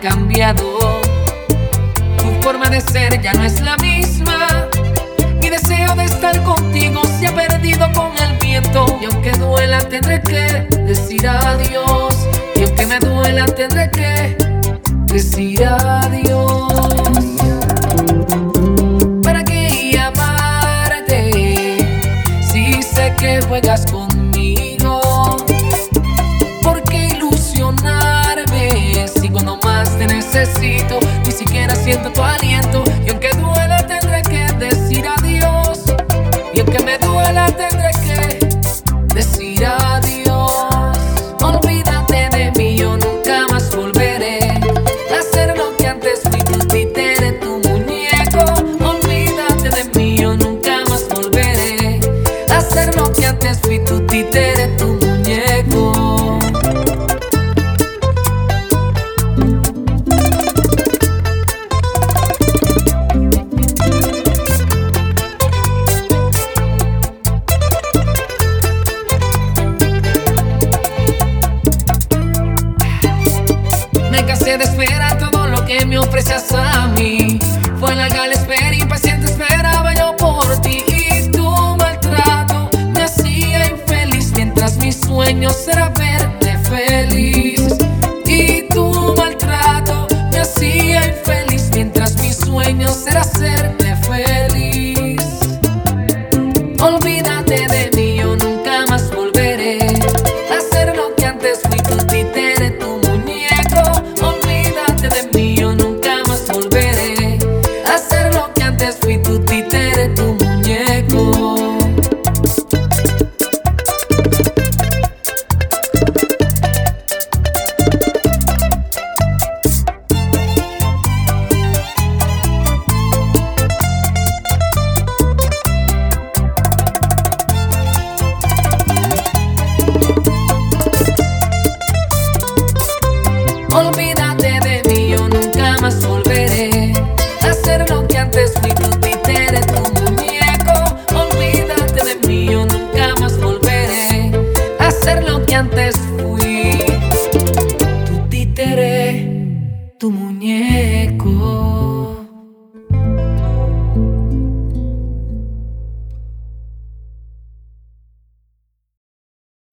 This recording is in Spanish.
cambiado. Tu forma de ser ya no es la misma. Mi deseo de estar contigo se ha perdido con el viento. Y aunque duela, tendré que decir adiós. Y aunque me duela, tendré que decir adiós. Aunque me de esperar todo lo que me ofreces a mí. Fue larga la espera, impaciente esperaba yo por ti. Y tu maltrato me hacía infeliz mientras mi sueño era verte feliz. Y tu maltrato me hacía infeliz mientras mi sueño era hacerte títere tu muñeco.